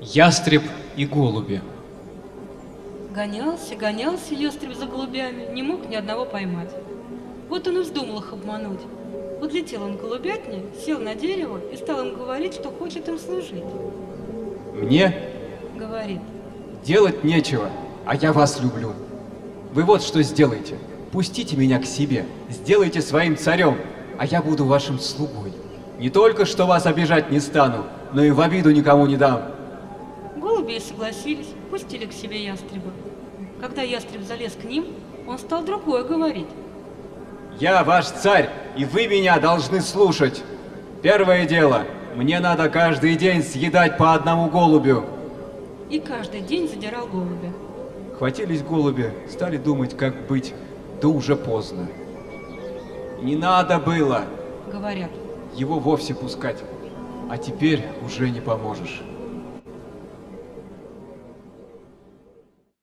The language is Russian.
Ястреб и голуби. Гонялся, гонялся ястреб за голубями, не мог ни одного поймать. Вот он и вздумал их обмануть. Подлетел он к голубятне, сел на дерево и стал им говорить, что хочет им служить. Мне Говорит, делать нечего, а я вас люблю. Вы вот что сделайте. Пустите меня к себе, сделайте своим царем, а я буду вашим слугой. Не только что вас обижать не стану, но и в обиду никому не дам. Голуби согласились, пустили к себе ястреба. Когда ястреб залез к ним, он стал другое говорить. Я ваш царь, и вы меня должны слушать. Первое дело, мне надо каждый день съедать по одному голубю. И каждый день задирал голубя. Хватились голуби, стали думать, как быть, да уже поздно. Не надо было Говорят, его вовсе пускать, а теперь уже не поможешь.